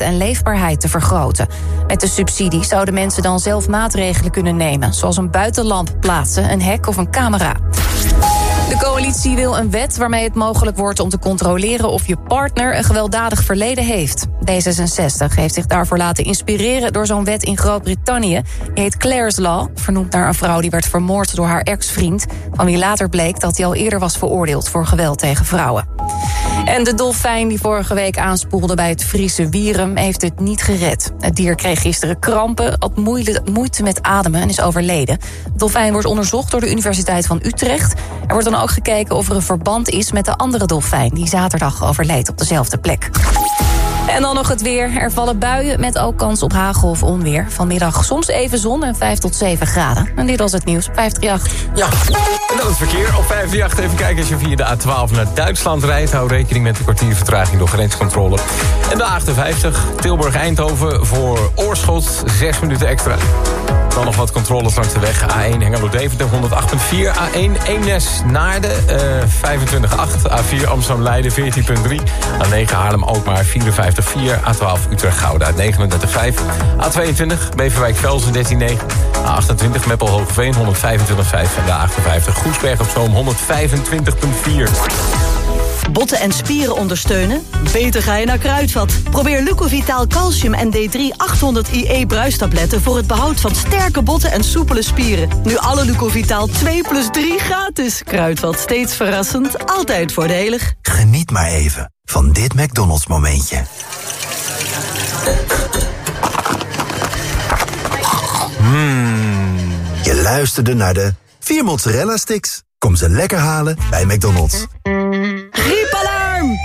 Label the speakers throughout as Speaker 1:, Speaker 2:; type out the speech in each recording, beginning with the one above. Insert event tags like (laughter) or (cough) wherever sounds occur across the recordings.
Speaker 1: en leefbaarheid te vergroten. Met de subsidie zouden mensen dan zelf maatregelen kunnen nemen, zoals een buitenlamp plaatsen, een hek of een camera. De coalitie wil een wet waarmee het mogelijk wordt om te controleren of je partner een gewelddadig verleden heeft. D66 heeft zich daarvoor laten inspireren door zo'n wet in Groot-Brittannië. Die heet Clare's Law, vernoemd naar een vrouw die werd vermoord door haar ex-vriend. Van wie later bleek dat hij al eerder was veroordeeld voor geweld tegen vrouwen. En de dolfijn die vorige week aanspoelde bij het Friese Wierum heeft het niet gered. Het dier kreeg gisteren krampen, had moeite met ademen en is overleden. De dolfijn wordt onderzocht door de Universiteit van Utrecht. Er wordt dan ook gekeken of er een verband is met de andere dolfijn... die zaterdag overleed op dezelfde plek. En dan nog het weer. Er vallen buien met ook kans op hagel of onweer. Vanmiddag soms even zon en 5 tot 7 graden. En dit was het nieuws op 538.
Speaker 2: Ja, en dan het verkeer op 538. Even kijken als je via de A12 naar Duitsland rijdt. Hou rekening met een kwartier vertraging door grenscontrole. En de A58 Tilburg-Eindhoven voor Oorschot. 6 minuten extra. Dan nog wat controles langs de weg. A1 Hengelo-Deventer 108.4. A1 Eemnes Naarden uh, 25.8. A4 Amsterdam-Leiden 14.3. A9 Haarlem-Alkmaar 54.4. A12 Utrecht-Gouda 39.5. A22 Beverwijk-Velsen 13.9. A28 Meppel-Hoogveen 125.5. En de A58 Goesberg op Zoom 125.4.
Speaker 3: Botten en spieren ondersteunen? Beter ga je naar Kruidvat. Probeer Lucovitaal Calcium en D3 800 IE bruistabletten... voor het behoud van sterke botten en soepele spieren. Nu alle Lucovitaal 2 plus 3 gratis. Kruidvat, steeds verrassend, altijd voordelig.
Speaker 4: Geniet maar even van dit McDonald's momentje.
Speaker 2: Mmm.
Speaker 4: Je luisterde naar de 4 mozzarella sticks. Kom ze lekker halen bij McDonald's.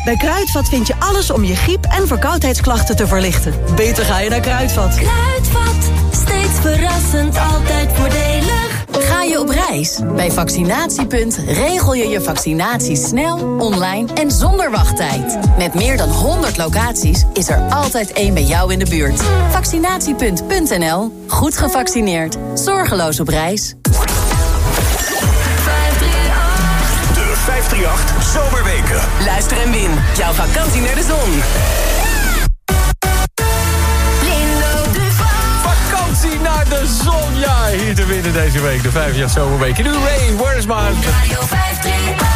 Speaker 3: Bij Kruidvat vind je alles om je griep- en verkoudheidsklachten te verlichten. Beter ga je naar Kruidvat.
Speaker 5: Kruidvat, steeds verrassend, altijd voordelig.
Speaker 6: Ga je op reis? Bij Vaccinatiepunt regel je je vaccinatie snel, online en zonder wachttijd. Met meer dan 100 locaties is er altijd één bij jou in de buurt. Vaccinatiepunt.nl. Goed gevaccineerd. Zorgeloos op reis.
Speaker 7: 538 Zomerweken.
Speaker 8: Luister en win. Jouw vakantie naar de zon.
Speaker 2: Vakantie naar de zon. Ja, hier te winnen deze week. De 5 jaar Zomerweken. Nu Ray, where is my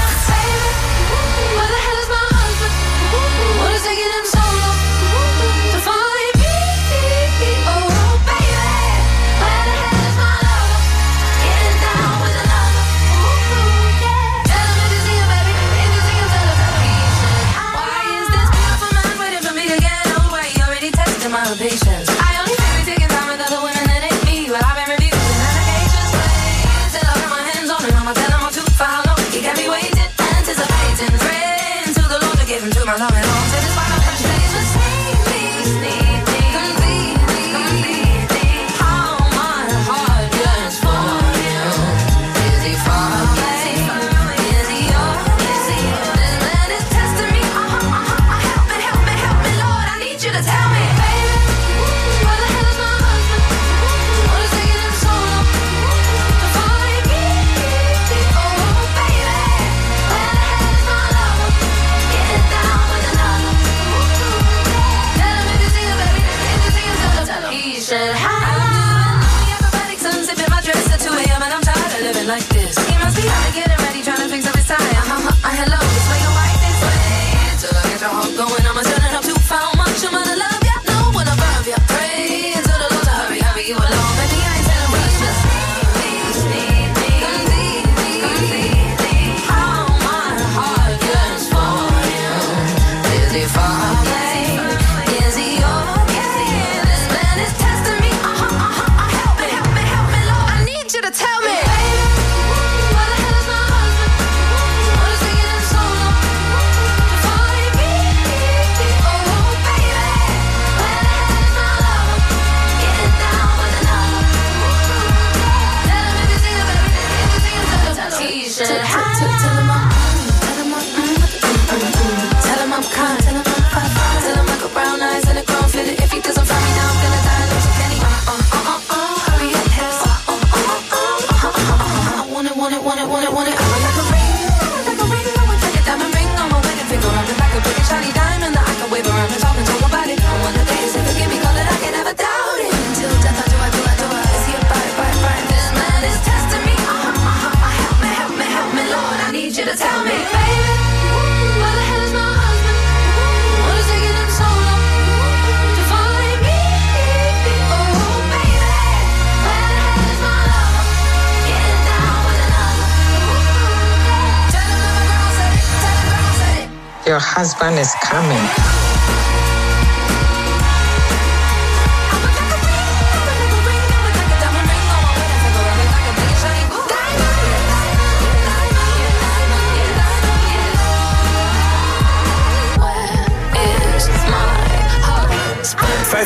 Speaker 2: husband
Speaker 5: is
Speaker 2: coming.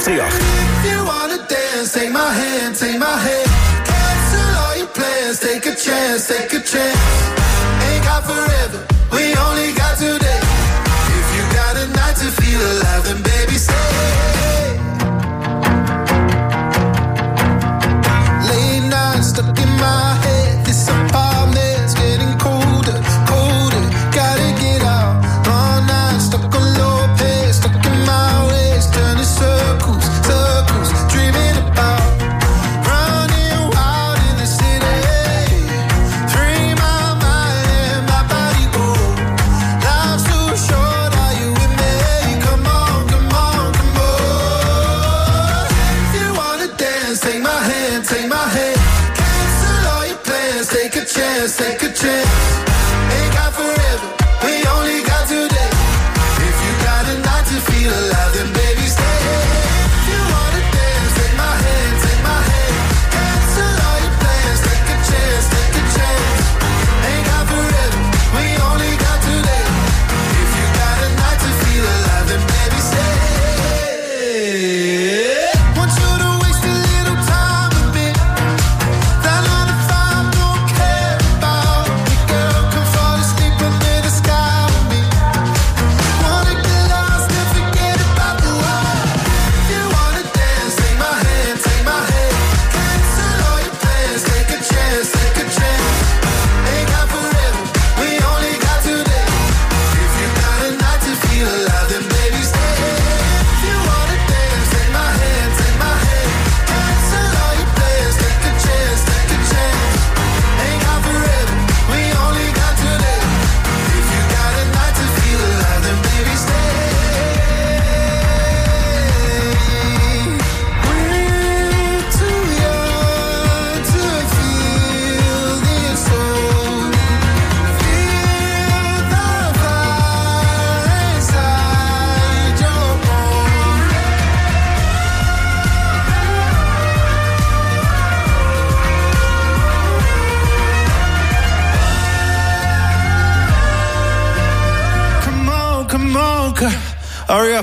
Speaker 9: If you wanna dance, take my hand, take my hand. Cancel all your plans, take a chance, take a chance. Ain't got forever.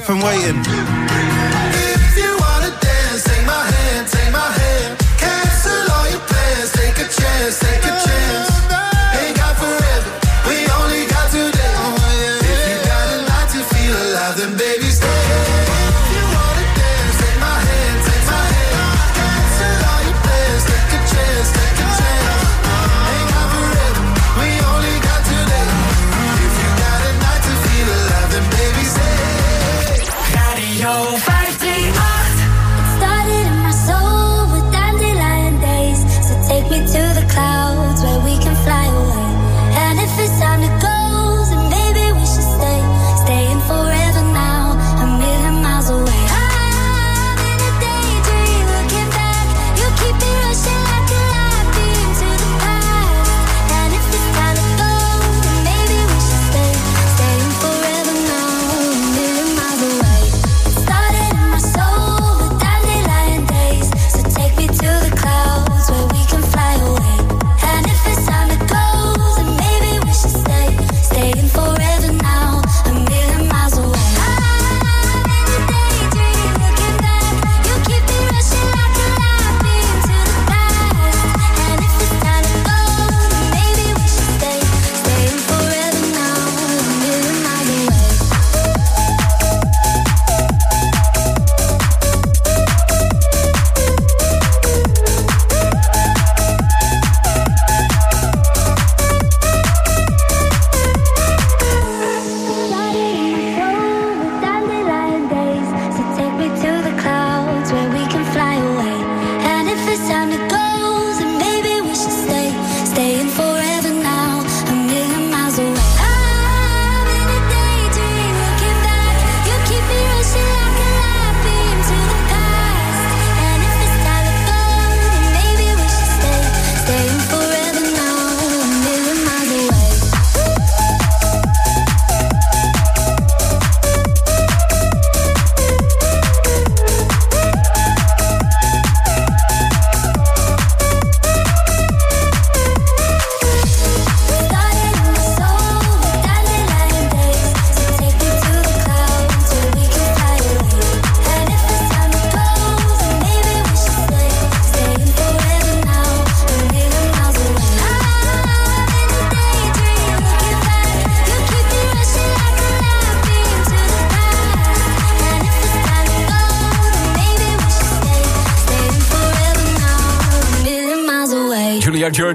Speaker 9: I'm waiting.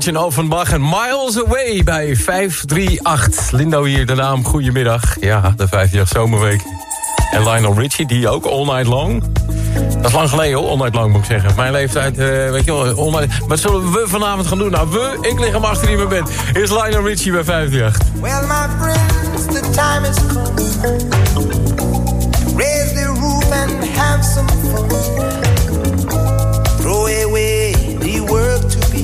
Speaker 8: En Offenbach en Miles Away bij 538. Lindo hier, de naam, goedemiddag. Ja, de 538 zomerweek. En Lionel Richie, die ook All Night Long. Dat is lang geleden hoor, All Night Long moet ik zeggen. Mijn leeftijd, eh, weet je wel, All Night... Wat zullen we vanavond gaan doen? Nou, we, ik lig hem achter in mijn bed. Is Lionel Richie bij 538.
Speaker 10: Well, my friends, the time has come. Raise the roof and have some fun.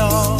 Speaker 10: love.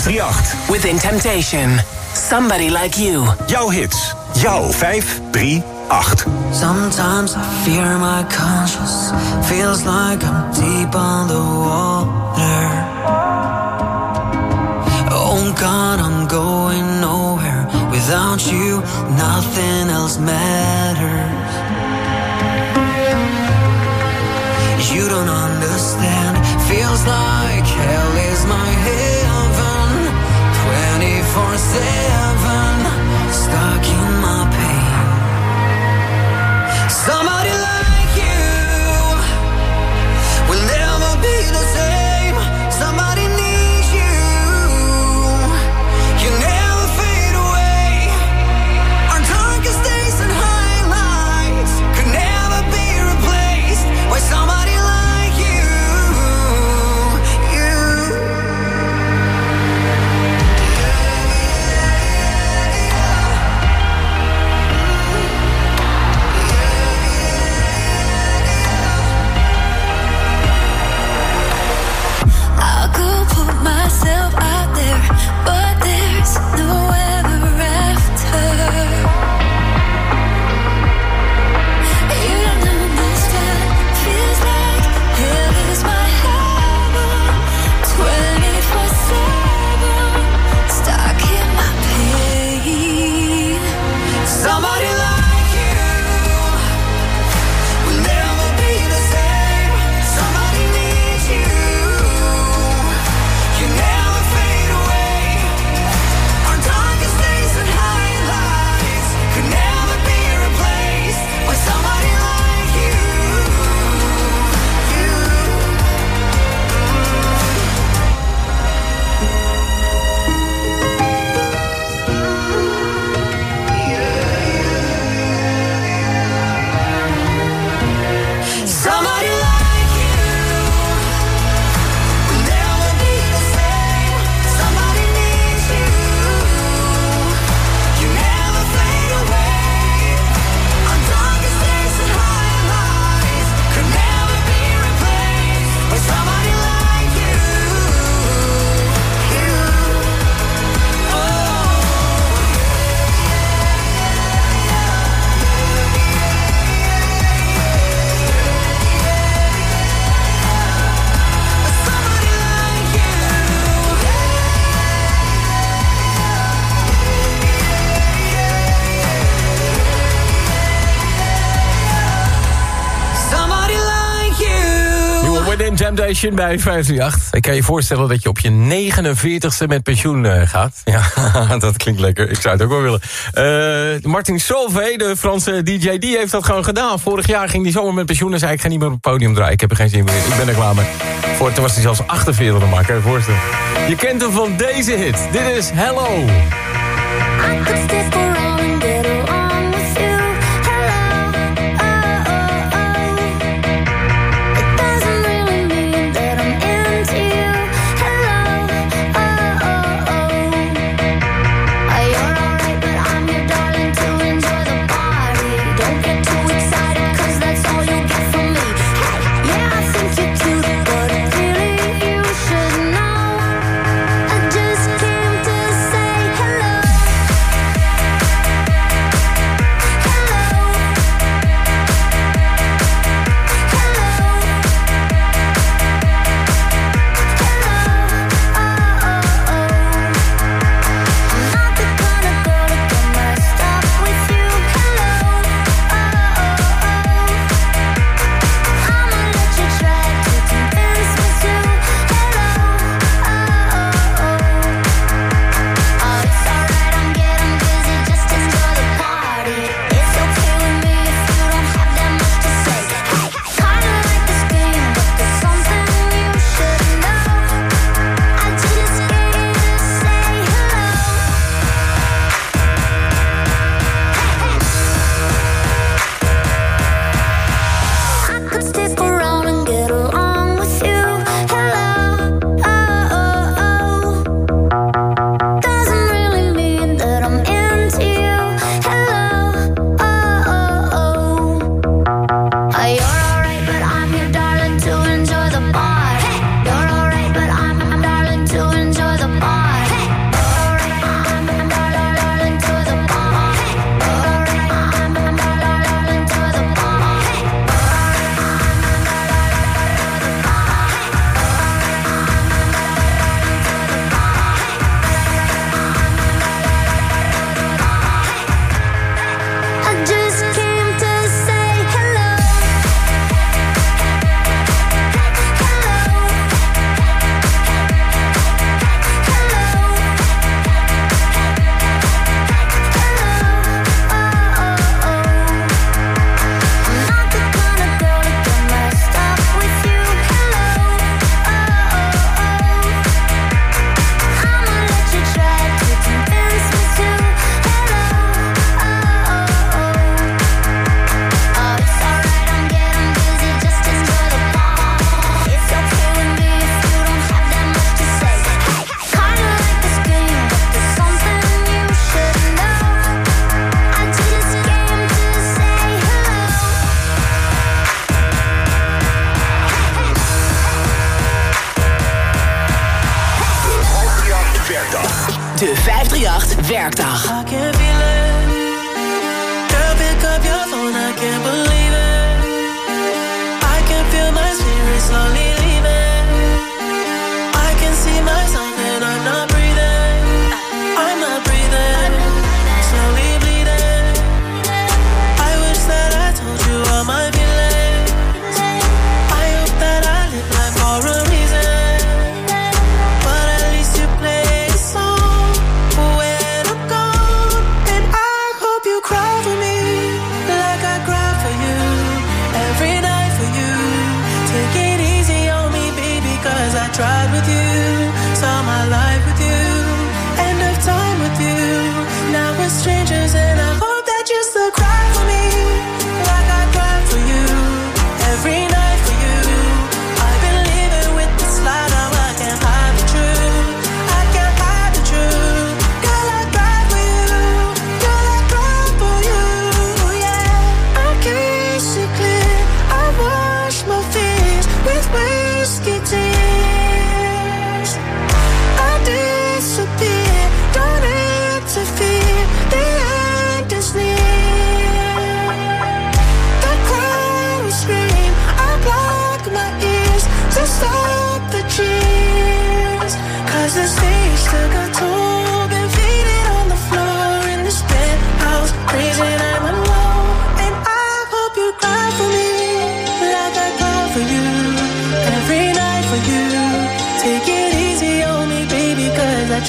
Speaker 7: 538.
Speaker 11: Within Temptation. Somebody like you.
Speaker 7: Jouw hits. Jouw 538.
Speaker 12: Sometimes I fear my conscience. Feels like I'm deep underwater. Oh God, I'm going nowhere. Without you, nothing else matters. You don't understand. Feels like hell is my heaven. 24 7. Stuck in
Speaker 8: Temptation bij 538. Ik kan je voorstellen dat je op je 49ste met pensioen eh, gaat. Ja, (laughs) dat klinkt lekker. Ik zou het ook wel willen. Eh, Martin Solveig, de Franse DJ, die heeft dat gewoon gedaan. Vorig jaar ging hij zomaar met pensioen en zei... ik ga niet meer op het podium draaien. Ik heb er geen zin meer in. Ik ben er klaar mee. Voor toen was hij zelfs 48 maar kan je voorstellen. Je kent hem van deze hit. Dit is Hello.
Speaker 13: De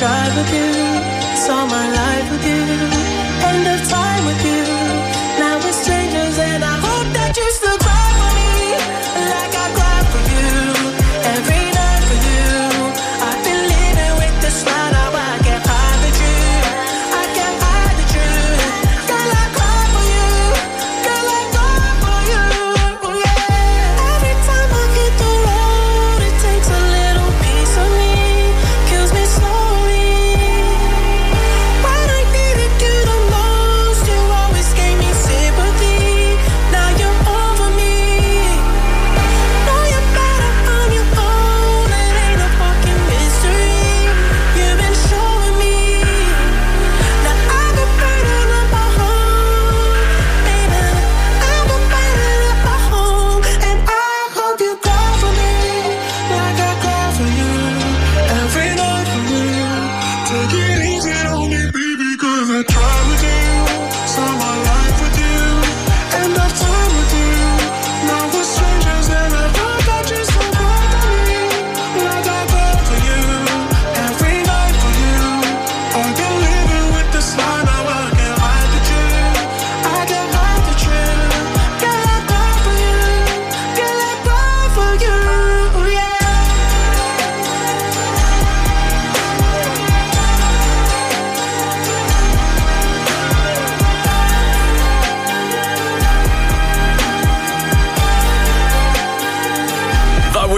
Speaker 14: drive with you. Saw my life with you.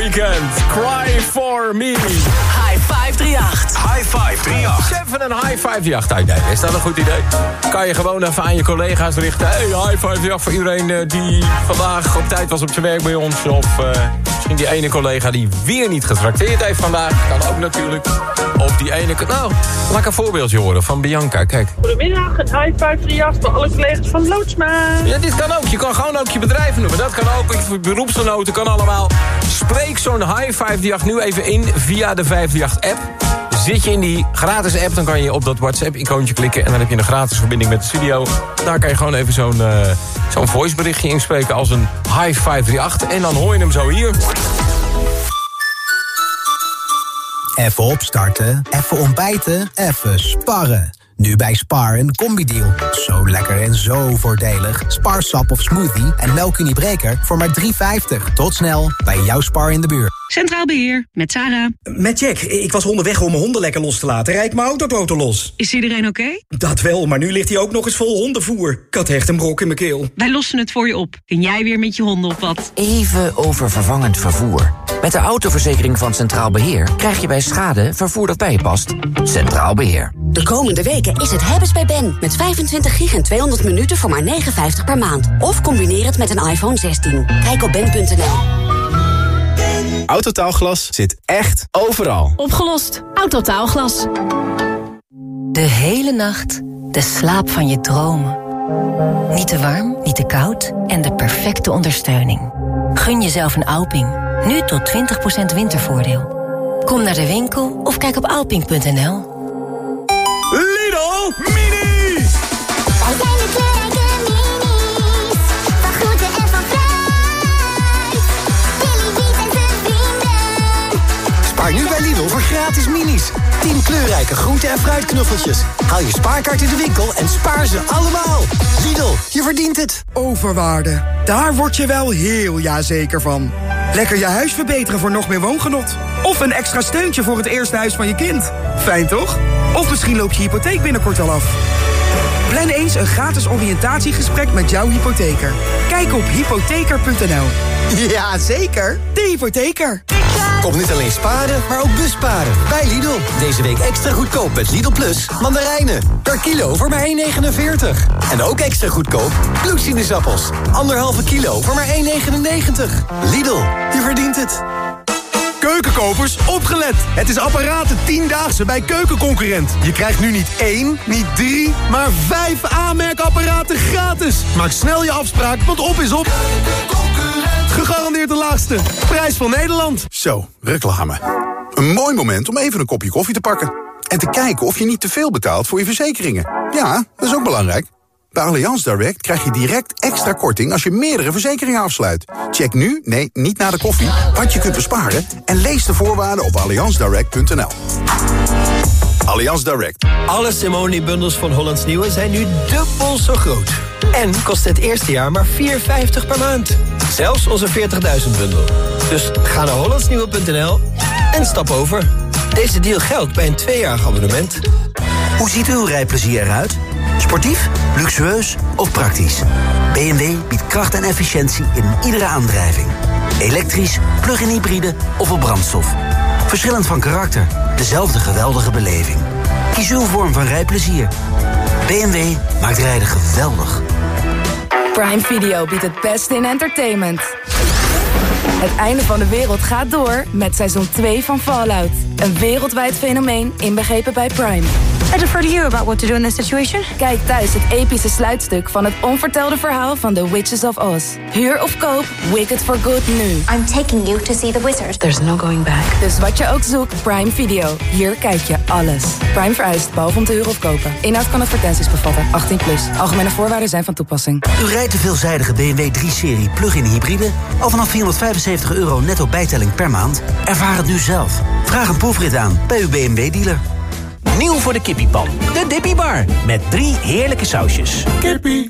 Speaker 8: Weekend, Cry For Me.
Speaker 13: High 538.
Speaker 2: High 538.
Speaker 8: Even een high five jacht uit. Nee, is dat een goed idee? Kan je gewoon even aan je collega's richten. Hey, high five jacht voor iedereen eh, die vandaag op tijd was op zijn werk bij ons. Of eh, misschien die ene collega die weer niet getrakteerd heeft vandaag. Kan ook natuurlijk. Of die ene... Nou, laat ik een voorbeeldje horen van Bianca. Kijk.
Speaker 15: Goedemiddag, een high 538 voor alle collega's van Loodsma.
Speaker 8: Ja, dit kan ook. Je kan gewoon ook je bedrijf noemen. Dat kan ook. Je beroepsgenoten kan allemaal. Spreek zo'n high 538 nu even in via de 538-app. Zit je in die gratis app, dan kan je op dat WhatsApp-icoontje klikken... en dan heb je een gratis verbinding met de studio. Daar kan je gewoon even zo'n eh, zo'n voiceberichtje inspreken als een high 538. En dan hoor je hem zo hier.
Speaker 16: Even opstarten, even ontbijten, even sparren. Nu bij Spar een combi-deal. Zo lekker en zo voordelig. Sparsap of smoothie en melkuniebreker voor maar 3,50. Tot snel bij jouw Spar in de buurt.
Speaker 17: Centraal Beheer, met Sarah.
Speaker 18: Met Jack. Ik was onderweg om mijn honden lekker los te laten. Rijd mijn autoboten los.
Speaker 17: Is iedereen oké?
Speaker 18: Dat wel, maar nu ligt hij ook nog eens vol hondenvoer. Ik had echt een brok in mijn keel.
Speaker 17: Wij lossen het voor je op. Kun jij weer met je honden op wat?
Speaker 19: Even over vervangend vervoer. Met de autoverzekering van Centraal Beheer krijg je bij schade vervoer dat bij je past. Centraal Beheer.
Speaker 20: De komende weken is het hebben's bij Ben. Met 25 gig en 200 minuten voor maar 59 per maand. Of combineer het met een iPhone 16. Kijk op ben.nl.
Speaker 21: Autotaalglas zit echt overal.
Speaker 22: Opgelost. Autotaalglas.
Speaker 23: De hele nacht de slaap van je dromen. Niet te warm, niet te koud en de perfecte ondersteuning. Gun jezelf een Alping. Nu tot 20% wintervoordeel. Kom naar de winkel of kijk op alping.nl.
Speaker 24: kleurrijke groente- en fruitknuffeltjes. Haal je spaarkaart in de winkel en spaar ze allemaal. Lidl, je verdient het.
Speaker 25: Overwaarde. Daar word je wel heel jazeker van. Lekker je huis verbeteren voor nog meer woongenot. Of een extra steuntje voor het eerste huis van je kind. Fijn toch? Of misschien loopt je hypotheek binnenkort al af. Plan eens een gratis oriëntatiegesprek met jouw hypotheker. Kijk op hypotheker.nl. Ja, zeker. De hypotheker.
Speaker 24: Kom niet alleen sparen, maar ook busparen. Bij Lidl. Deze week extra goedkoop met Lidl Plus mandarijnen. Per kilo voor maar 1,49. En ook extra goedkoop bloedsinusappels. Anderhalve kilo voor maar 1,99. Lidl, je verdient het.
Speaker 26: Keukenkopers, opgelet! Het is apparaten 10-daagse bij Keukenconcurrent. Je krijgt nu niet één, niet drie, maar vijf aanmerkapparaten gratis. Maak snel je afspraak, want op is op. Gegarandeerd de laagste. Prijs van Nederland.
Speaker 27: Zo, reclame. Een mooi moment om even een kopje koffie te pakken. En te kijken of je niet te veel betaalt voor je verzekeringen. Ja, dat is ook belangrijk. Bij Allianz Direct krijg je direct extra korting als je meerdere verzekeringen afsluit. Check nu, nee, niet na de koffie, wat je kunt besparen... en lees de voorwaarden op allianzdirect.nl. Allianz Direct.
Speaker 28: Alle Simone-bundels van Hollands Nieuwe zijn nu dubbel zo groot. En kost het eerste jaar maar 4,50 per maand. Zelfs onze 40.000 bundel. Dus ga naar hollandsnieuwe.nl en stap over. Deze deal geldt bij een tweejarig abonnement.
Speaker 4: Hoe ziet uw rijplezier eruit? Sportief, luxueus of praktisch? BMW biedt kracht en efficiëntie in iedere aandrijving. Elektrisch, plug-in hybride of op brandstof. Verschillend van karakter, dezelfde geweldige beleving. Kies uw vorm van rijplezier. BMW maakt rijden geweldig.
Speaker 25: Prime Video biedt het beste in entertainment. Het einde van de wereld gaat door met seizoen 2 van Fallout. Een wereldwijd fenomeen inbegrepen bij Prime. I defer to you about what to do in this situation. Kijk thuis het epische sluitstuk van het onvertelde verhaal van The Witches of Oz. Huur of koop Wicked for Good nu.
Speaker 29: I'm taking you to see the wizard.
Speaker 25: There's no going back. Dus wat je ook zoekt, Prime Video. Hier kijk je alles. Prime vereist, behalve om te huren of kopen. Inhoud kan advertenties bevatten. 18 plus. Algemene voorwaarden zijn van toepassing.
Speaker 4: U rijdt de veelzijdige BMW 3-serie plug-in hybride... al vanaf 475 euro netto bijtelling per maand? Ervaar het nu zelf. Vraag een proefrit aan bij uw BMW-dealer.
Speaker 30: Nieuw voor de kippiepan. De Dippy Bar. Met drie heerlijke sausjes.
Speaker 27: Kippie.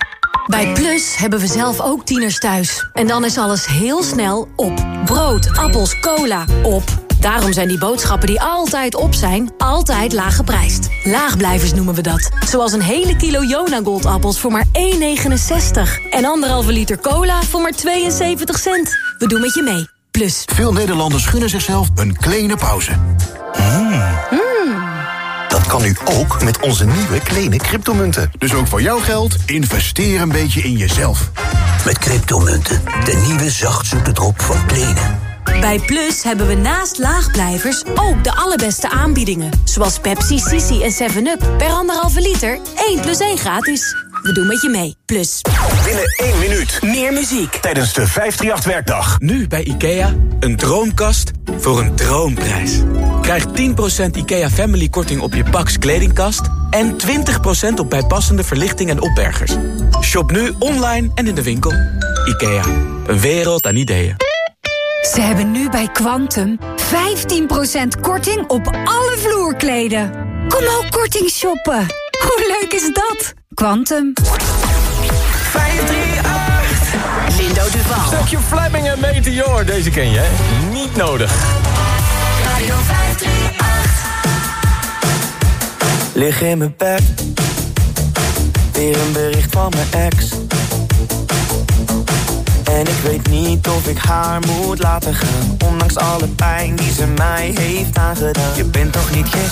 Speaker 3: Bij Plus hebben we zelf ook tieners thuis. En dan is alles heel snel op. Brood, appels, cola, op. Daarom zijn die boodschappen die altijd op zijn, altijd laag geprijsd. Laagblijvers noemen we dat. Zoals een hele kilo Jona Goldappels voor maar 1,69. En anderhalve liter cola voor maar 72 cent. We doen met je mee. Plus.
Speaker 27: Veel Nederlanders gunnen zichzelf een kleine pauze. Dat kan nu ook met onze nieuwe kleine cryptomunten. Dus ook voor jouw geld, investeer een beetje in jezelf.
Speaker 4: Met cryptomunten, de nieuwe zachtzoete drop van Kleene.
Speaker 3: Bij Plus hebben we naast laagblijvers ook de allerbeste aanbiedingen. Zoals Pepsi, Sisi en 7-Up. Per anderhalve liter, 1 plus 1 gratis. We doen met je mee. Plus.
Speaker 7: Binnen één minuut meer muziek tijdens de 538-werkdag.
Speaker 31: Nu bij IKEA, een droomkast voor een droomprijs. Krijg 10% IKEA Family korting op je Pax kledingkast... en 20% op bijpassende verlichting en opbergers. Shop nu online en in de winkel. IKEA, een wereld aan ideeën.
Speaker 32: Ze hebben nu bij Quantum 15% korting op alle vloerkleden. Kom ook korting shoppen. (laughs) Hoe leuk is dat? Quantum.
Speaker 33: 538.
Speaker 3: Lindo Duval.
Speaker 8: Stukje Fleming en Meteor. Deze ken je, hè? Niet nodig.
Speaker 29: Radio 538.
Speaker 12: Lig in mijn bed. Weer een bericht van mijn ex. En ik weet niet of ik haar moet laten gaan. Ondanks alle pijn die ze mij heeft aangedaan. Je bent toch niet gek?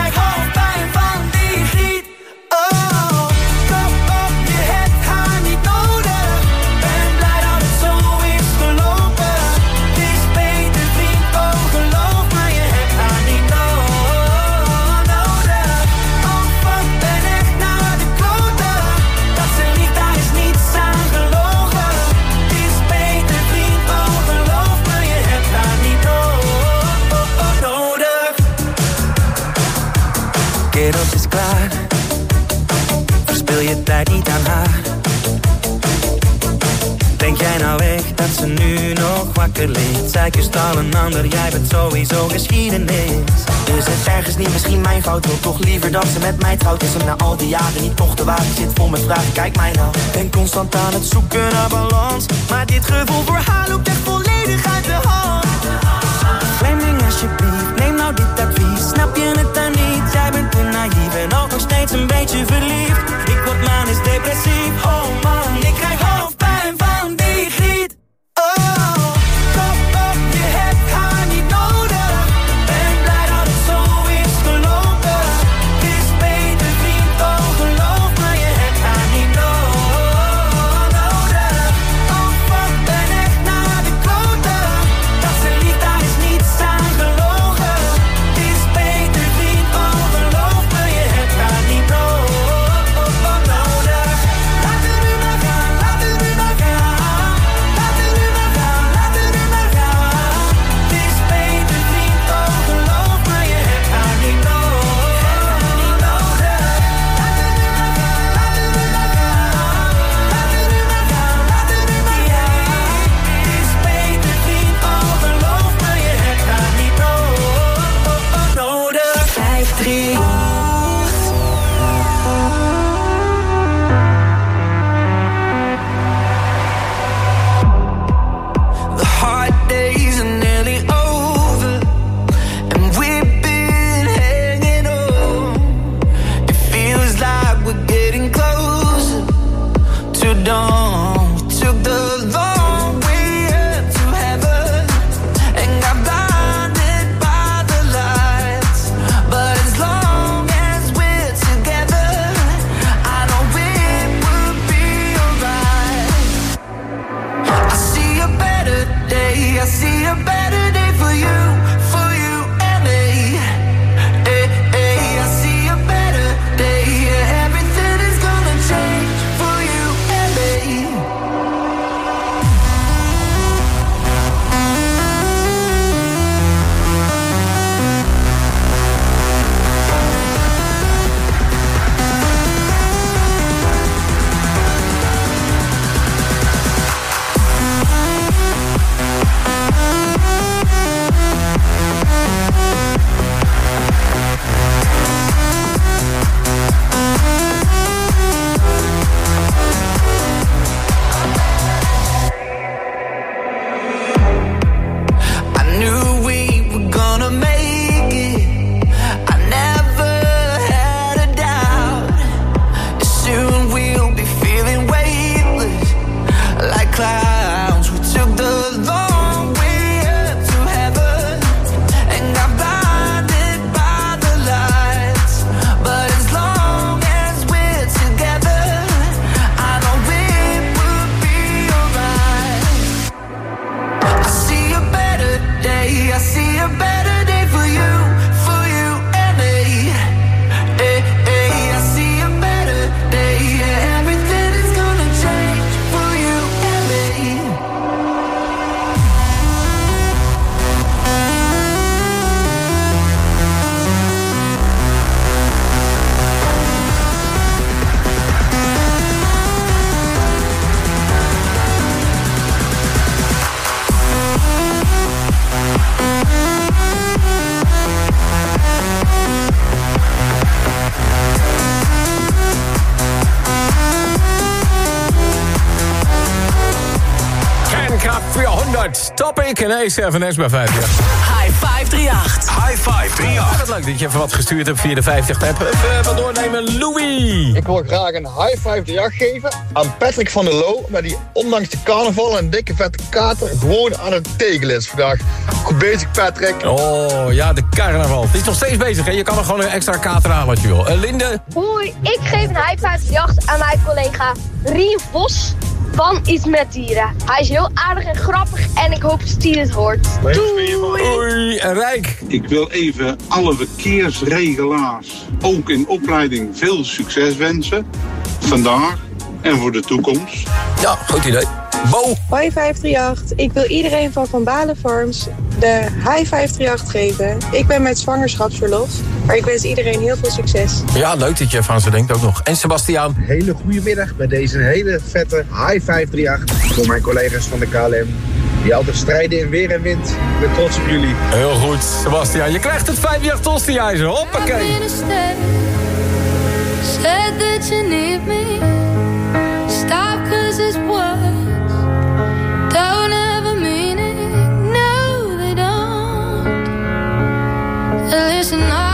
Speaker 12: je tijd niet aan haar. Denk jij nou echt dat ze nu nog wakker ligt? Zij kust al een ander, jij bent sowieso geschiedenis. Is het ergens niet misschien mijn fout? Wil toch liever dat ze met mij trouwt? Is hem na al die jaren niet toch de waarheid? Zit vol met vragen, kijk mij nou. Ben constant aan het zoeken naar balans. Maar dit gevoel voor haar loopt echt volledig uit de hand. Fleming alsjeblieft, neem nou dit advies Snap je het dan niet? Jij bent te naïef en ook nog steeds een beetje verliefd Ik word manisch depressief, oh man Ik krijg hoofdpijn van die griet
Speaker 8: 400. Topic en A7S bij 5.
Speaker 3: High 538.
Speaker 8: High 538. Wat leuk dat je even wat gestuurd hebt via de 50 app. Even wat doornemen, Louis.
Speaker 34: Ik wil graag een high five de jacht geven aan Patrick van der Loo. Maar die ondanks de carnaval en dikke vette kater gewoon aan het tegelen is vandaag. Goed bezig Patrick.
Speaker 8: Oh ja, de carnaval. Het is nog steeds bezig, hè? Je kan er gewoon een extra kater halen als je wil. Eh, Linde?
Speaker 35: Hoi, ik geef een high five de jacht aan mijn collega Rien Vos van Iets met Dieren. Hij is heel aardig en grappig en ik hoop dat hij het hoort. Doei!
Speaker 8: Oei, en Rijk.
Speaker 36: Ik wil even alle verkeersregelaars, ook in opleiding, veel succes wensen. Vandaag en voor de toekomst.
Speaker 8: Ja, goed idee. Bo.
Speaker 28: Hoi 538. Ik wil iedereen van Van Balen Farms de High 538 geven. Ik ben met zwangerschapsverlof, maar ik wens iedereen heel veel succes.
Speaker 8: Ja, leuk dat je van ze denkt ook nog. En Sebastiaan?
Speaker 37: Hele goede middag bij deze hele vette High 538 voor mijn collega's van de KLM. Die altijd strijden in weer en wind. Ik ben trots op jullie.
Speaker 8: Heel goed, Sebastiaan. Je krijgt het 5 jaar tosti-ijzer. Hoppakee.
Speaker 38: Said that you need me. Stop cause it's words. And I.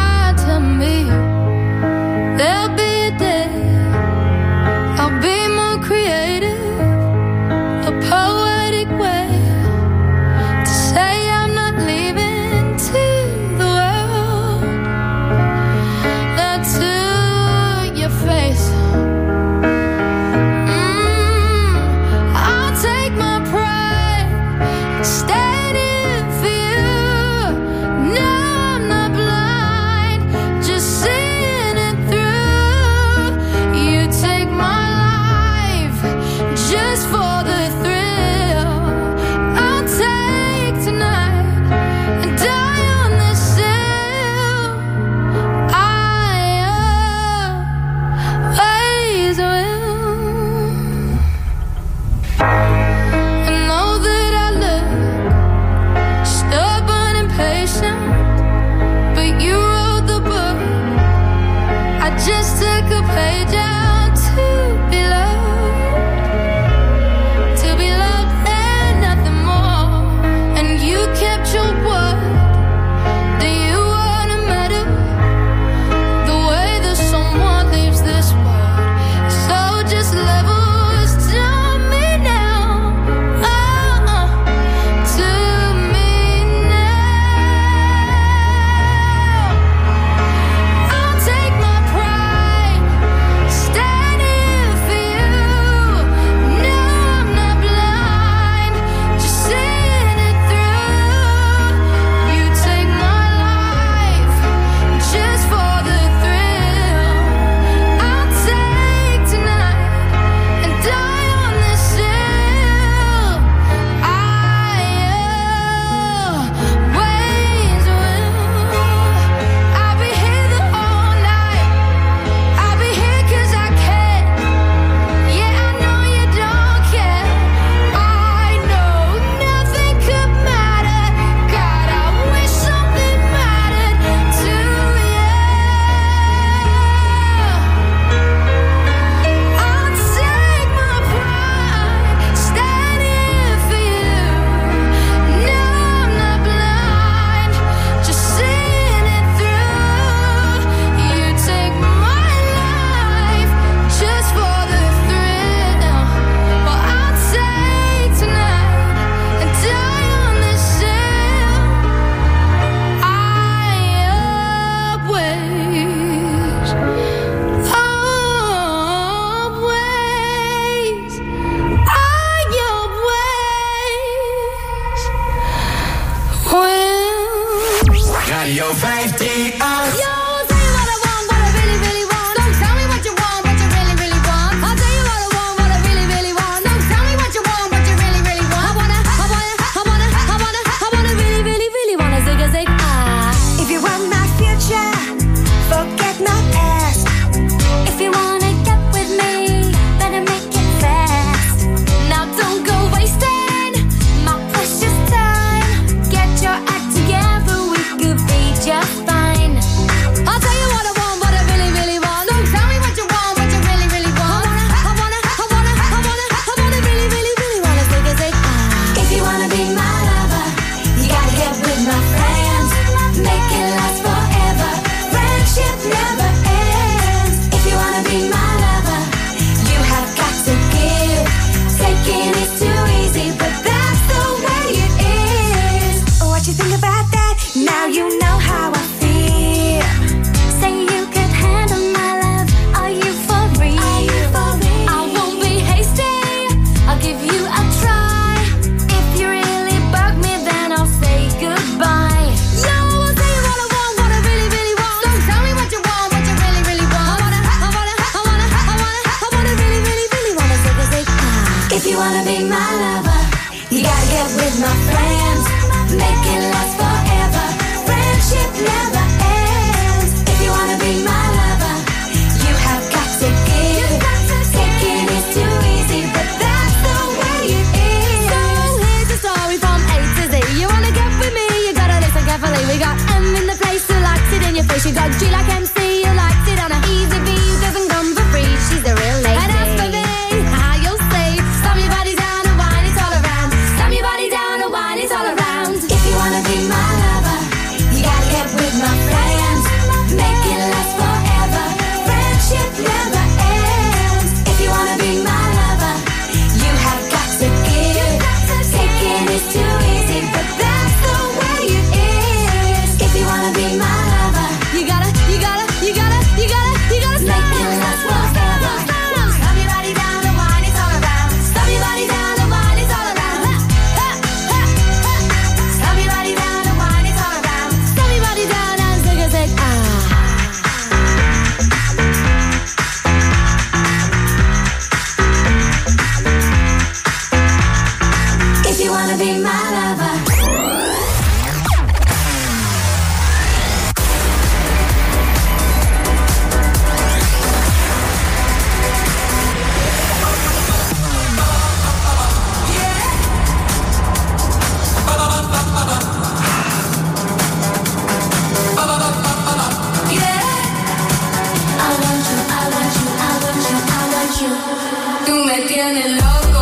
Speaker 38: Tú me tienes loco,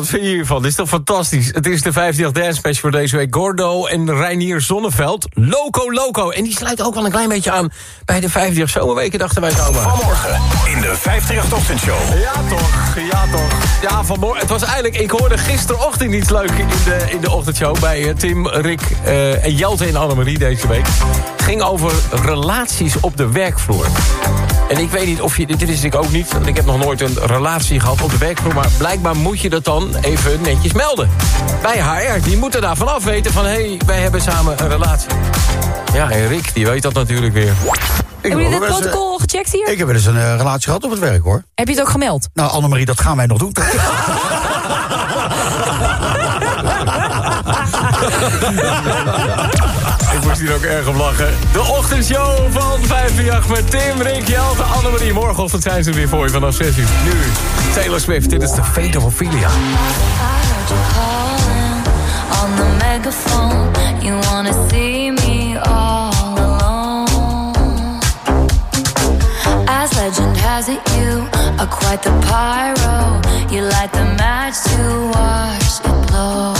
Speaker 8: wat vind je hiervan? Dit is toch fantastisch? Het is de 50 Dance Special voor deze week. Gordo en Reinier Zonneveld. Loco Loco. En die sluit ook wel een klein beetje aan bij de 50 Zomerweken, dachten wij zomaar.
Speaker 2: Vanmorgen in de 538 Ochtendshow.
Speaker 8: Ja toch, ja toch. Ja, vanmorgen. Het was eigenlijk, ik hoorde gisterochtend iets leuks in de, in de ochtendshow... bij eh, Tim, Rick eh, en Jelte en Annemarie deze week. Het ging over relaties op de werkvloer. En ik weet niet of je... Dit is ik ook niet, want ik heb nog nooit een relatie gehad op de werkvloer... maar blijkbaar moet je dat dan even netjes melden. Bij HR, die moeten daar vanaf weten van... hé, hey, wij hebben samen een relatie. Ja, en Rick, die weet dat natuurlijk weer.
Speaker 39: Hebben jullie dit protocol gecheckt hier?
Speaker 40: Ik heb wel eens een eh, relatie gehad op het werk, hoor.
Speaker 39: Heb je het ook gemeld?
Speaker 40: Nou, Annemarie, dat gaan wij nog doen. (laughs) (laughs)
Speaker 8: Ik moest hier ook erg om lachen. De ochtendshow van 538 met Tim, Rick, Jelte, Annemarie. Morgenochtend zijn ze weer voor je vanaf 6 uur. Nu, Taylor Swift, dit is de Fate of Ophelia.
Speaker 5: on the megaphone. You wanna see me all alone. As legend has it, you are quite the pyro. You light the match to watch it blow.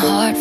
Speaker 5: Heart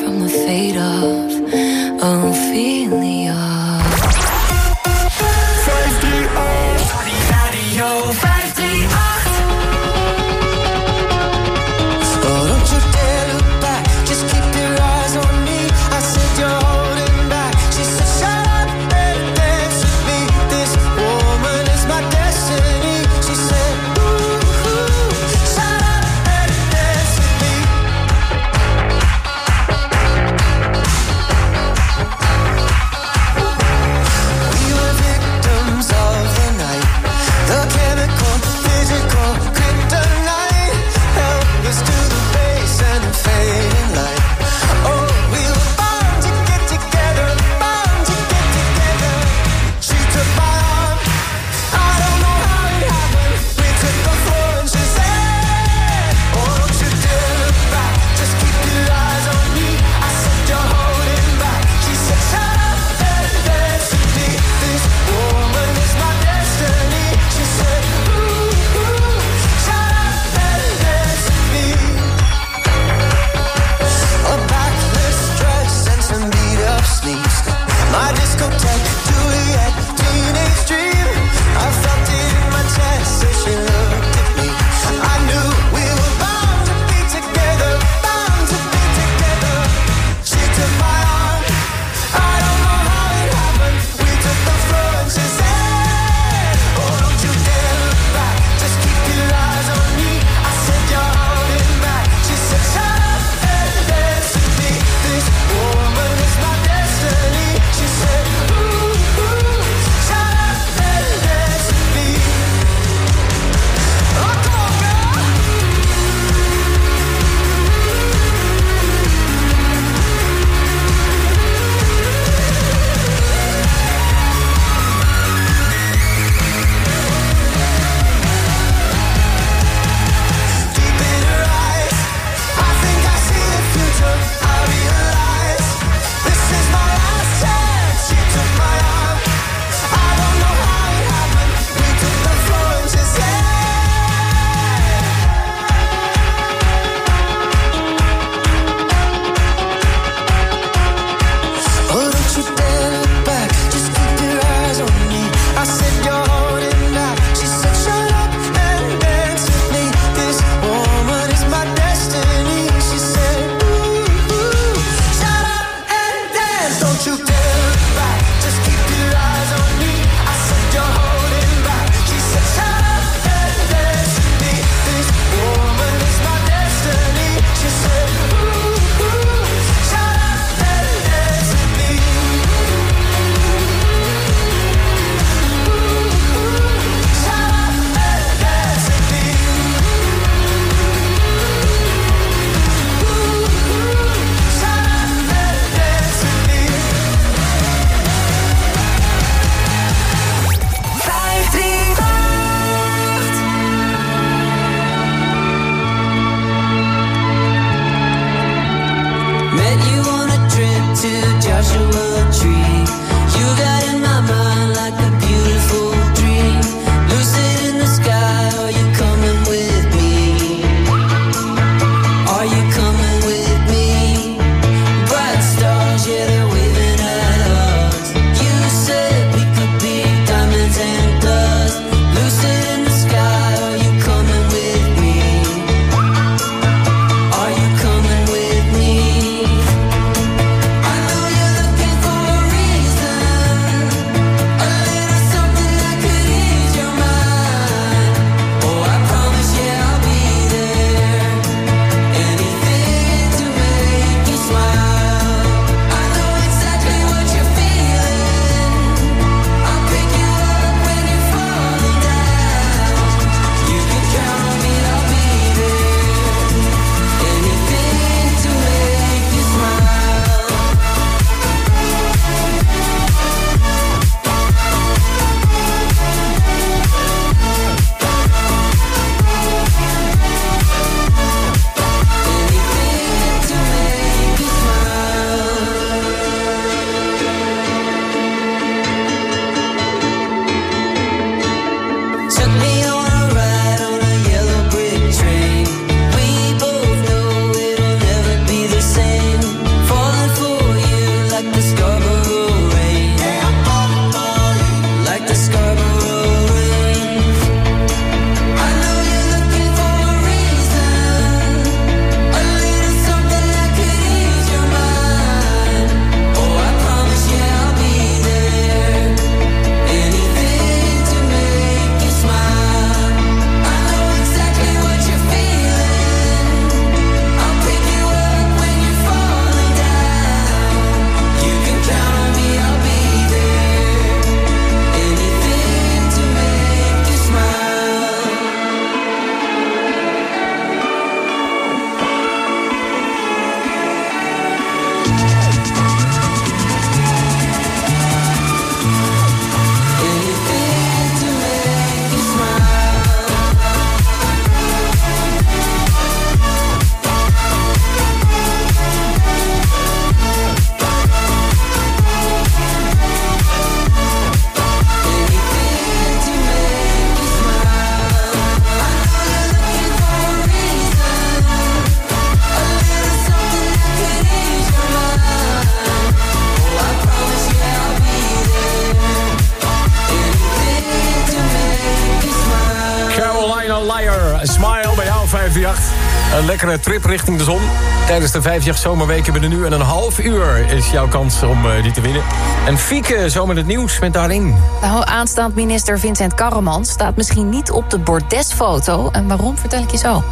Speaker 8: richting de zon. Tijdens de 58 zomerweken binnen nu en een half uur is jouw kans om eh, die te winnen. En Fieke, zo met het nieuws met daarin.
Speaker 1: Nou, aanstaand minister Vincent Karreman staat misschien niet op de bordesfoto. En waarom vertel ik je zo.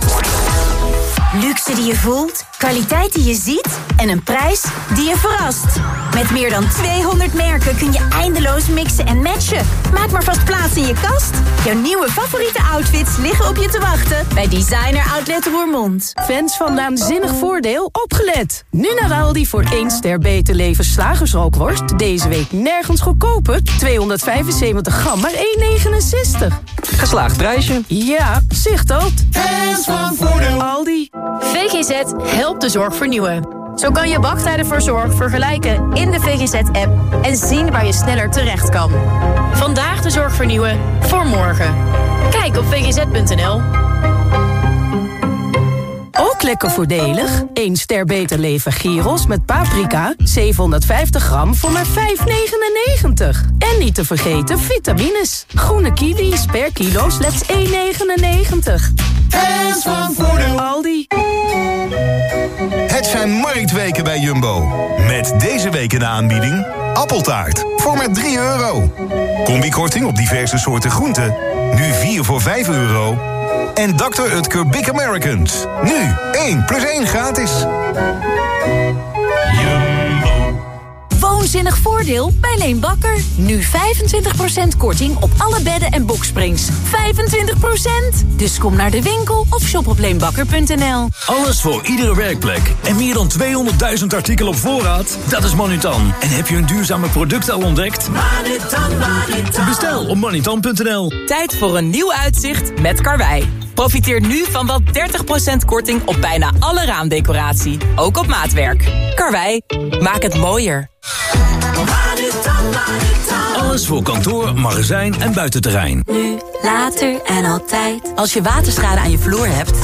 Speaker 13: Luxe die je voelt, kwaliteit die je ziet en een prijs die je verrast. Met meer dan 200 merken kun je eindeloos mixen en matchen. Maak maar vast plaats in je kast. Jouw nieuwe favoriete outfits liggen op je te wachten bij Designer Outlet Roermond.
Speaker 41: Fans van Naanzinnig Voordeel, opgelet! Nu naar Aldi voor 1 ster beter leven slagersrookworst. Deze week nergens goedkoper. 275 gram, maar 1,69.
Speaker 42: Geslaagd prijsje.
Speaker 41: Ja, zicht dat.
Speaker 42: Fans van Voordeel.
Speaker 41: Aldi.
Speaker 3: VGZ helpt de zorg vernieuwen. Zo kan je wachttijden voor zorg vergelijken in de VGZ-app en zien waar je sneller terecht kan. Vandaag de zorg vernieuwen voor morgen. Kijk op vgz.nl.
Speaker 41: Ook lekker voordelig. 1 ster beter leven gyros met paprika. 750 gram voor maar 5,99. En niet te vergeten vitamines. Groene kiwis per kilo slechts 1,99.
Speaker 42: Fans van Voordeel.
Speaker 41: Aldi.
Speaker 27: Het zijn marktweken bij Jumbo. Met deze week in de aanbieding appeltaart voor maar 3 euro. Combikorting op diverse soorten groenten. Nu 4 voor 5 euro. En Dr. Utker Big Americans. Nu 1 plus 1 gratis.
Speaker 3: Woonzinnig voordeel bij Leen Bakker. Nu 25% korting op alle bedden en boksprings. 25%! Dus kom naar de winkel of shop op leenbakker.nl.
Speaker 7: Alles voor iedere werkplek. En meer dan 200.000 artikelen op voorraad? Dat is Manutan. En heb je een duurzame product al ontdekt?
Speaker 43: Manutan, Manutan.
Speaker 7: Bestel op manutan.nl.
Speaker 44: Tijd voor een nieuw uitzicht met Karwei.
Speaker 45: Profiteer nu van wel 30% korting op bijna alle raamdecoratie. Ook op maatwerk. Karwei, maak het mooier.
Speaker 7: Alles voor kantoor, magazijn en buitenterrein.
Speaker 12: Nu, later en altijd. Als je waterschade aan je vloer hebt...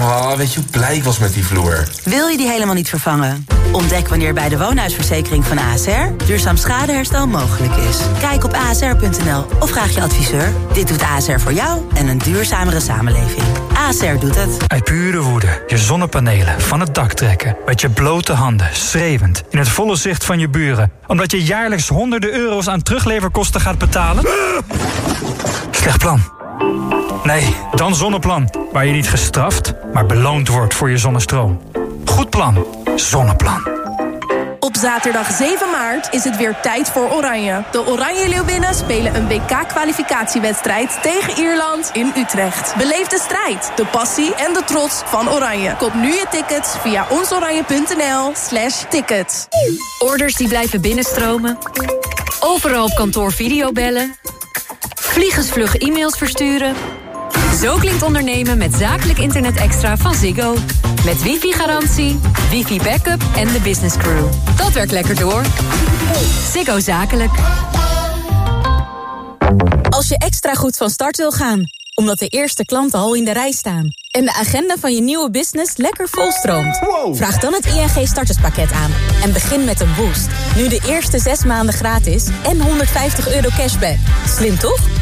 Speaker 46: Oh, weet je hoe blij ik was met die vloer?
Speaker 12: Wil je die helemaal niet vervangen? Ontdek wanneer bij de woonhuisverzekering van ASR duurzaam schadeherstel mogelijk is. Kijk op asr.nl of vraag je adviseur. Dit doet ASR voor jou en een duurzamere samenleving. ASR doet het.
Speaker 47: Uit pure woede je zonnepanelen van het dak trekken. Met je blote handen, schreeuwend, in het volle zicht van je buren. Omdat je jaarlijks honderden euro's aan terugleverkosten gaat betalen? Slecht plan. Nee, dan Zonneplan. Waar je niet gestraft, maar beloond wordt voor je zonnestroom. Goed plan. Zonneplan.
Speaker 41: Op zaterdag 7 maart is het weer tijd voor Oranje. De Oranje Leeuwinnen spelen een WK-kwalificatiewedstrijd tegen Ierland in Utrecht. Beleef de strijd, de passie en de trots van Oranje. Koop nu je tickets via onsoranje.nl slash tickets.
Speaker 23: Orders die blijven binnenstromen. Overal op kantoor videobellen. Vliegensvlug e-mails versturen. Zo klinkt ondernemen met zakelijk internet extra van Ziggo. Met wifi-garantie, wifi-backup en de business crew. Dat werkt lekker door. Ziggo Zakelijk.
Speaker 3: Als je extra goed van start wil gaan, omdat de eerste klanten al in de rij staan... en de agenda van je nieuwe business lekker volstroomt... vraag dan het ING starterspakket aan en begin met een boost. Nu de eerste zes maanden gratis en 150 euro cashback. Slim toch?